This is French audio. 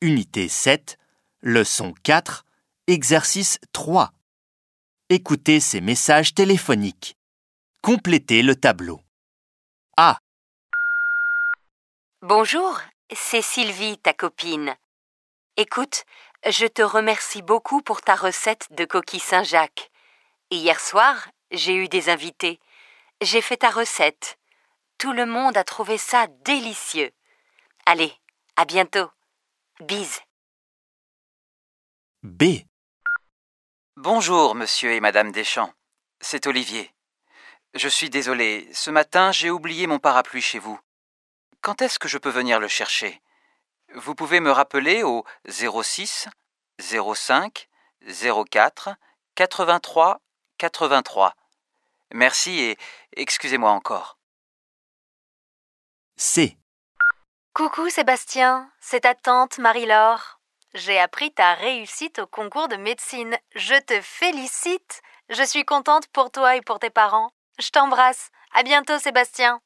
Unité 7, leçon 4, exercice 3. Écoutez ces messages téléphoniques. Complétez le tableau. A. Bonjour, c'est Sylvie, ta copine. Écoute, je te remercie beaucoup pour ta recette de coquille Saint-Jacques. Hier soir, j'ai eu des invités. J'ai fait ta recette. Tout le monde a trouvé ça délicieux. Allez, à bientôt. Bise. B. Bonjour, monsieur et madame Deschamps. C'est Olivier. Je suis désolé, ce matin j'ai oublié mon parapluie chez vous. Quand est-ce que je peux venir le chercher? Vous pouvez me rappeler au 06 05 04 83 83. Merci et excusez-moi encore. C. Coucou Sébastien, c'est ta tante Marie-Laure. J'ai appris ta réussite au concours de médecine. Je te félicite. Je suis contente pour toi et pour tes parents. Je t'embrasse. À bientôt Sébastien.